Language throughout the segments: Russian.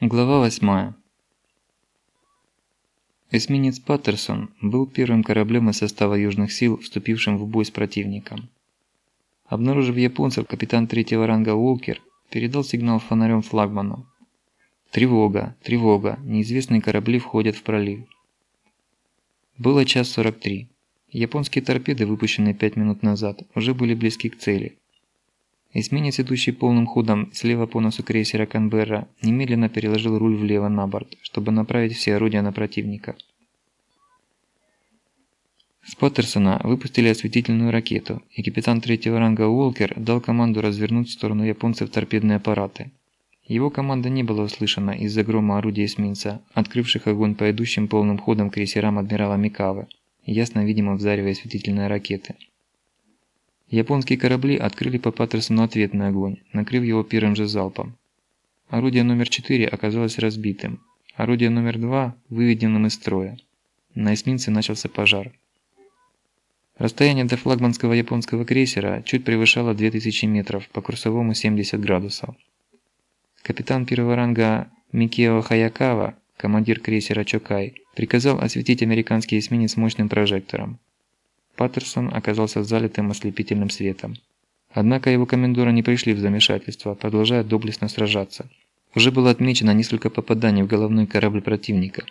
Глава 8. Эсминец Паттерсон был первым кораблем из состава Южных сил, вступившим в бой с противником. Обнаружив японцев, капитан третьего ранга Уолкер передал сигнал фонарем флагману. «Тревога! Тревога! Неизвестные корабли входят в пролив». Было час 43. Японские торпеды, выпущенные 5 минут назад, уже были близки к цели. Эсминец, идущий полным ходом слева по носу крейсера Канберра, немедленно переложил руль влево на борт, чтобы направить все орудия на противника. С Паттерсона выпустили осветительную ракету, и капитан третьего ранга Уолкер дал команду развернуть в сторону японцев торпедные аппараты. Его команда не была услышана из-за грома орудий эсминца, открывших огонь по идущим полным ходом крейсерам адмирала Микавы, ясно видимо в зареве осветительной ракеты. Японские корабли открыли по Паттерсону ответный огонь, накрыв его первым же залпом. Орудие номер 4 оказалось разбитым, орудие номер 2 выведенным из строя. На эсминце начался пожар. Расстояние до флагманского японского крейсера чуть превышало 2000 метров, по курсовому 70 градусов. Капитан первого ранга Микео Хаякава, командир крейсера Чокай, приказал осветить американский эсминец мощным прожектором. Паттерсон оказался залитым ослепительным светом. Однако его комендоры не пришли в замешательство, продолжая доблестно сражаться. Уже было отмечено несколько попаданий в головной корабль противника.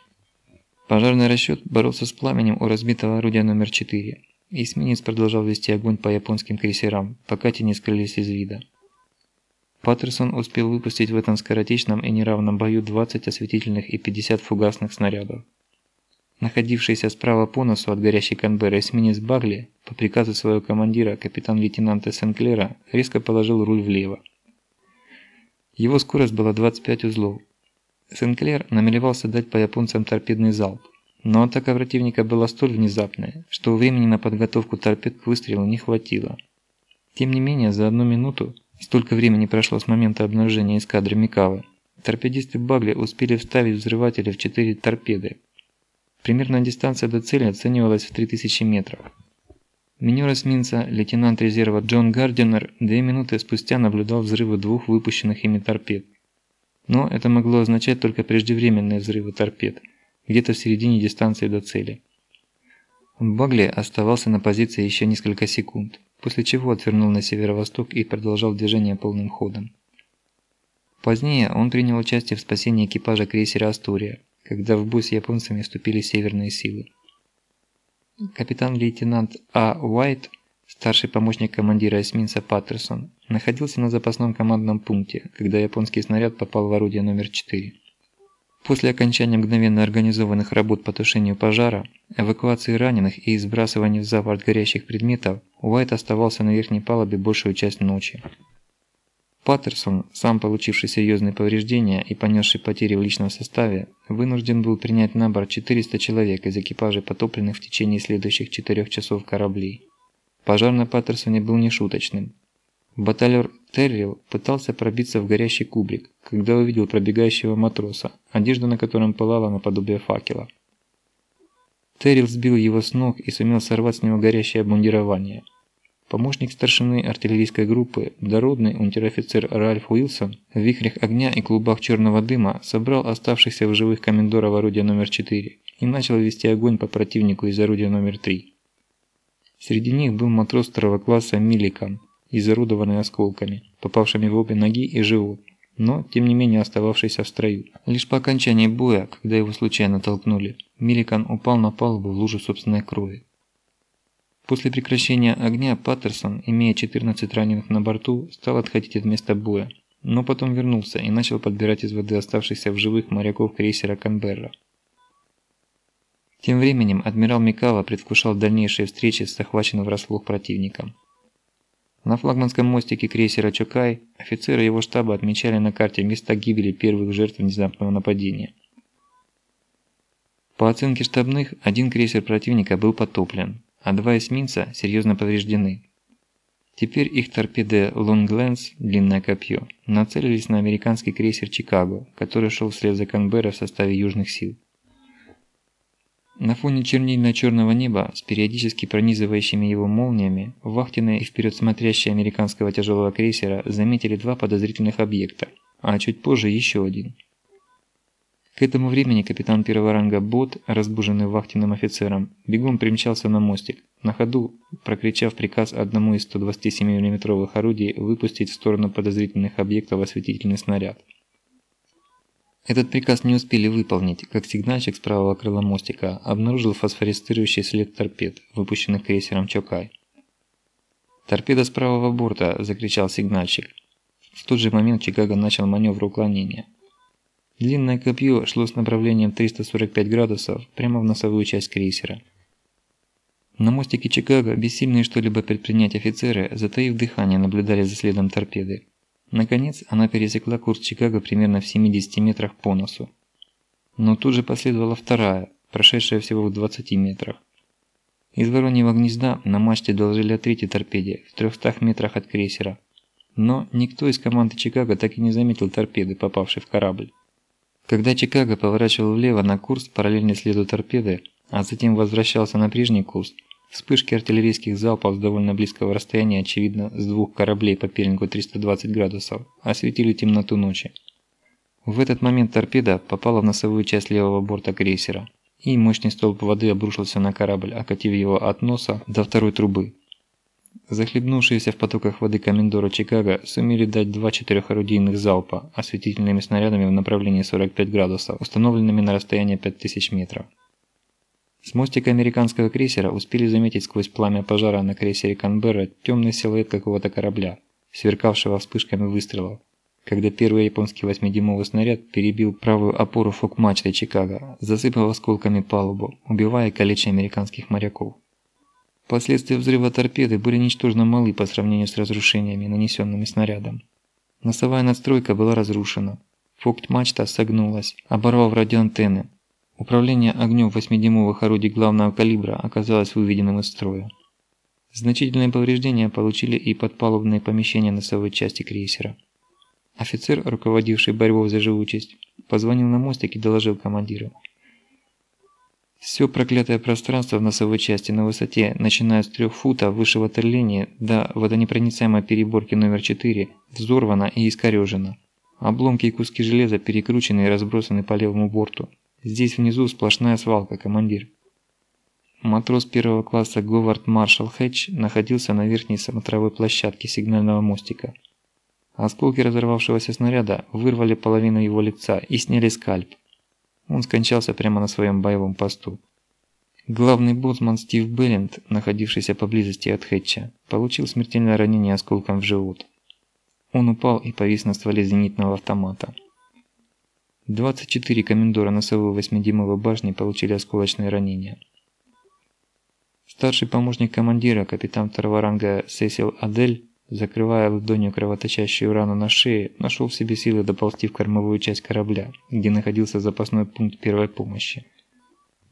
Пожарный расчет боролся с пламенем у разбитого орудия номер 4. Эсминец продолжал вести огонь по японским крейсерам, пока те не скрылись из вида. Паттерсон успел выпустить в этом скоротечном и неравном бою 20 осветительных и 50 фугасных снарядов. Находившийся справа по носу от горящей Канберры эсминец Багли, по приказу своего командира, капитан-лейтенанта Сенклера, резко положил руль влево. Его скорость была 25 узлов. Сенклер намеревался дать по японцам торпедный залп, но атака противника была столь внезапная, что времени на подготовку торпед к выстрелу не хватило. Тем не менее, за одну минуту, столько времени прошло с момента обнаружения эскадры Микавы, торпедисты Багли успели вставить взрыватели в четыре торпеды, Примерная дистанция до цели оценивалась в 3000 метров. Минер эсминца, лейтенант резерва Джон Гардинер, две минуты спустя наблюдал взрывы двух выпущенных ими торпед. Но это могло означать только преждевременные взрывы торпед, где-то в середине дистанции до цели. Багли оставался на позиции еще несколько секунд, после чего отвернул на северо-восток и продолжал движение полным ходом. Позднее он принял участие в спасении экипажа крейсера «Астория», когда в бой с японцами вступили северные силы. Капитан-лейтенант А. Уайт, старший помощник командира эсминца Паттерсон, находился на запасном командном пункте, когда японский снаряд попал в орудие номер 4. После окончания мгновенно организованных работ по тушению пожара, эвакуации раненых и сбрасывания в за борт горящих предметов, Уайт оставался на верхней палубе большую часть ночи. Паттерсон, сам получивший серьезные повреждения и понесший потери в личном составе, вынужден был принять на борт 400 человек из экипажей потопленных в течение следующих 4 часов кораблей. Пожар на Паттерсоне был нешуточным. Баталер Террил пытался пробиться в горящий кубрик, когда увидел пробегающего матроса, одежда на котором пылала наподобие факела. Террил сбил его с ног и сумел сорвать с него горящее обмундирование – Помощник старшины артиллерийской группы, дородный унтер-офицер Ральф Уилсон, в вихрях огня и клубах черного дыма собрал оставшихся в живых комендоров орудия номер 4 и начал вести огонь по противнику из орудия номер 3. Среди них был матрос второго класса Милликан, изорудованный осколками, попавшими в обе ноги и живот, но, тем не менее, остававшийся в строю. Лишь по окончании боя, когда его случайно толкнули, Милликан упал на палубу в лужу собственной крови. После прекращения огня Паттерсон, имея 14 раненых на борту, стал отходить от места боя, но потом вернулся и начал подбирать из воды оставшихся в живых моряков крейсера Канберра. Тем временем адмирал Микава предвкушал дальнейшие встречи с захваченным врасплох противником. На флагманском мостике крейсера Чокай офицеры его штаба отмечали на карте места гибели первых жертв внезапного нападения. По оценке штабных, один крейсер противника был потоплен, а два эсминца серьезно повреждены. Теперь их торпеды Лонгленс, длинное копье, нацелились на американский крейсер Чикаго, который шел вслед за Канберра в составе южных сил. На фоне чернильно-черного неба с периодически пронизывающими его молниями, вахтенные и вперед смотрящие американского тяжелого крейсера заметили два подозрительных объекта, а чуть позже еще один – К этому времени капитан первого ранга Бот, разбуженный вахтенным офицером, бегом примчался на мостик, на ходу прокричав приказ одному из 127 мм орудий выпустить в сторону подозрительных объектов осветительный снаряд. Этот приказ не успели выполнить, как сигнальщик с правого крыла мостика обнаружил фосфорицирующий след торпед, выпущенных крейсером Чокай. «Торпеда с правого борта!» – закричал сигнальщик. В тот же момент Чикаго начал маневр уклонения. Длинное копье шло с направлением 345 градусов прямо в носовую часть крейсера. На мостике Чикаго, бессильные что-либо предпринять офицеры, затаив дыхание, наблюдали за следом торпеды. Наконец, она пересекла курс Чикаго примерно в 70 метрах по носу. Но тут же последовала вторая, прошедшая всего в 20 метрах. Из Вороньего гнезда на мачте доложили о третьей торпеде в 300 метрах от крейсера. Но никто из команды Чикаго так и не заметил торпеды, попавшей в корабль. Когда Чикаго поворачивал влево на курс, параллельный следу торпеды, а затем возвращался на прежний курс, вспышки артиллерийских залпов с довольно близкого расстояния, очевидно, с двух кораблей по пеленгу 320 градусов, осветили темноту ночи. В этот момент торпеда попала в носовую часть левого борта крейсера, и мощный столб воды обрушился на корабль, окатив его от носа до второй трубы. Захлебнувшиеся в потоках воды комендоры Чикаго сумели дать два четырехорудийных залпа осветительными снарядами в направлении 45 градусов, установленными на расстоянии 5000 метров. С мостика американского крейсера успели заметить сквозь пламя пожара на крейсере Канберра темный силуэт какого-то корабля, сверкавшего вспышками выстрелов, когда первый японский 8-дюймовый снаряд перебил правую опору фок-мачты Чикаго, засыпав осколками палубу, убивая калеча американских моряков. Последствия взрыва торпеды были ничтожно малы по сравнению с разрушениями, нанесенными снарядом. Носовая надстройка была разрушена. Фокт-мачта согнулась, оборвав радиоантенны. Управление огнем 8-дюймовых орудий главного калибра оказалось выведенным из строя. Значительные повреждения получили и подпалубные помещения носовой части крейсера. Офицер, руководивший борьбой за живучесть, позвонил на мостик и доложил командиру. Все проклятое пространство в носовой части на высоте, начиная с трех футов выше ватерлинии до водонепроницаемой переборки номер 4, взорвано и искорежено. Обломки и куски железа перекручены и разбросаны по левому борту. Здесь внизу сплошная свалка, командир. Матрос первого класса Говард Маршалл Хэтч находился на верхней смотровой площадке сигнального мостика. Осколки разорвавшегося снаряда вырвали половину его лица и сняли скальп. Он скончался прямо на своем боевом посту. Главный боцман Стив Белленд, находившийся поблизости от Хэтча, получил смертельное ранение осколком в живот. Он упал и повис на стволе зенитного автомата. 24 комендора носовой 8-дюймовой башни получили осколочные ранения. Старший помощник командира, капитан второго ранга Сесил Адель, закрывая ладонью кровоточащую рану на шее, нашел в себе силы доползти в кормовую часть корабля, где находился запасной пункт первой помощи.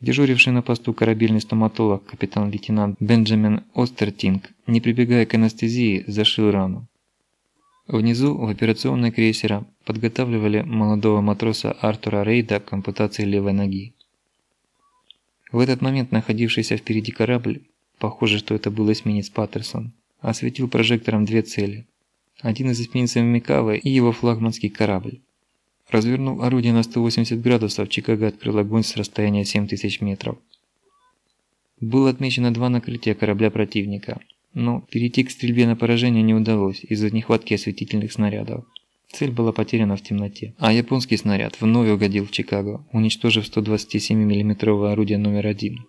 Дежуривший на посту корабельный стоматолог капитан-лейтенант Бенджамин Остертинг, не прибегая к анестезии, зашил рану. Внизу, в операционной крейсера, подготавливали молодого матроса Артура Рейда к ампутации левой ноги. В этот момент находившийся впереди корабль, похоже, что это был эсминец Паттерсон, осветил прожектором две цели. Один из эсминцев Микавы и его флагманский корабль. Развернув орудие на 180 градусов, Чикаго открыл огонь с расстояния 7000 метров. Было отмечено два накрытия корабля противника, но перейти к стрельбе на поражение не удалось из-за нехватки осветительных снарядов. Цель была потеряна в темноте, а японский снаряд вновь угодил в Чикаго, уничтожив 127 миллиметровое орудие номер один.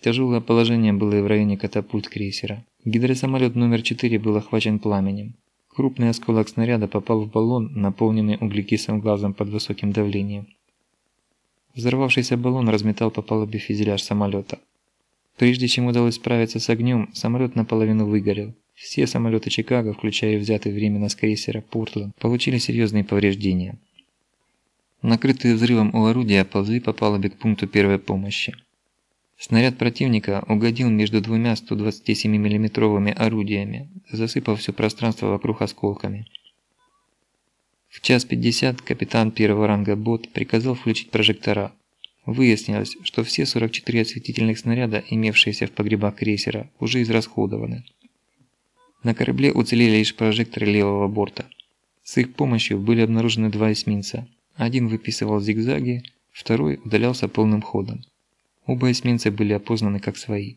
Тяжелое положение было и в районе катапульт крейсера. Гидросамолет номер 4 был охвачен пламенем. Крупный осколок снаряда попал в баллон, наполненный углекислым газом под высоким давлением. Взорвавшийся баллон разметал по палубе фюзеляж самолета. Прежде чем удалось справиться с огнем, самолет наполовину выгорел. Все самолеты Чикаго, включая взятый временно с крейсера Портленд, получили серьезные повреждения. Накрытые взрывом у орудия ползли по палубе к пункту первой помощи. Снаряд противника угодил между двумя 127 миллиметровыми орудиями, засыпав все пространство вокруг осколками. В час 50 капитан первого ранга Бот приказал включить прожектора. Выяснилось, что все 44 осветительных снаряда, имевшиеся в погребах крейсера, уже израсходованы. На корабле уцелели лишь прожекторы левого борта. С их помощью были обнаружены два эсминца. Один выписывал зигзаги, второй удалялся полным ходом. Оба эсминца были опознаны как свои.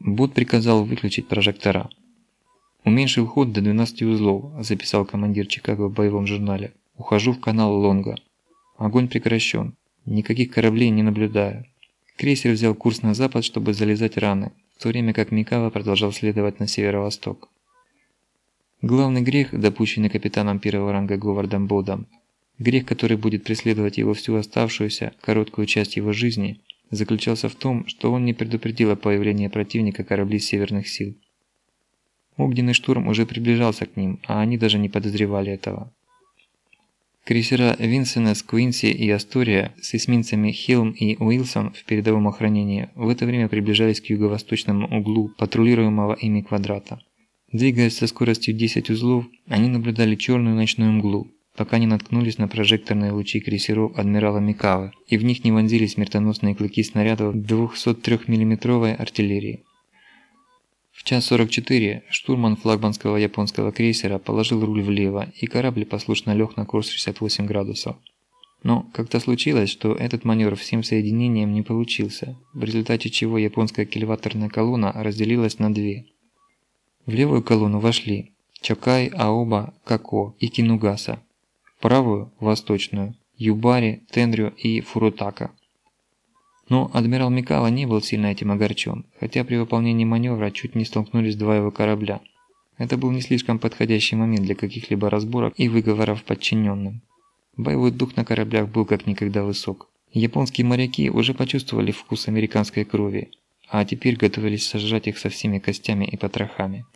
Бот приказал выключить прожектора. «Уменьшил ход до 12 узлов», – записал командир Чикаго в боевом журнале. «Ухожу в канал Лонга. Огонь прекращен. Никаких кораблей не наблюдаю». Крейсер взял курс на запад, чтобы залезать раны, в то время как Микава продолжал следовать на северо-восток. Главный грех, допущенный капитаном первого ранга Говардом Бодом, грех, который будет преследовать его всю оставшуюся, короткую часть его жизни, заключался в том, что он не предупредил о появлении противника кораблей северных сил. Огненный штурм уже приближался к ним, а они даже не подозревали этого. Крейсера Винсенес, Куинси и Астория с эсминцами Хилм и Уилсон в передовом охранении в это время приближались к юго-восточному углу патрулируемого ими квадрата. Двигаясь со скоростью 10 узлов, они наблюдали черную ночную мглу, пока не наткнулись на прожекторные лучи крейсеров адмирала Микавы, и в них не вонзились смертоносные клыки снарядов 203 миллиметровой артиллерии. В час 44 штурман флагманского японского крейсера положил руль влево, и корабль послушно лег на курс 68 градусов. Но как-то случилось, что этот маневр всем соединением не получился, в результате чего японская кильваторная колонна разделилась на две. В левую колонну вошли Чокай, Аоба, Како и Кинугаса, правую – восточную – Юбари, Тенрю и Фурутака. Но адмирал Микава не был сильно этим огорчен, хотя при выполнении маневра чуть не столкнулись два его корабля. Это был не слишком подходящий момент для каких-либо разборок и выговоров подчиненным. Боевой дух на кораблях был как никогда высок. Японские моряки уже почувствовали вкус американской крови, а теперь готовились сожрать их со всеми костями и потрохами.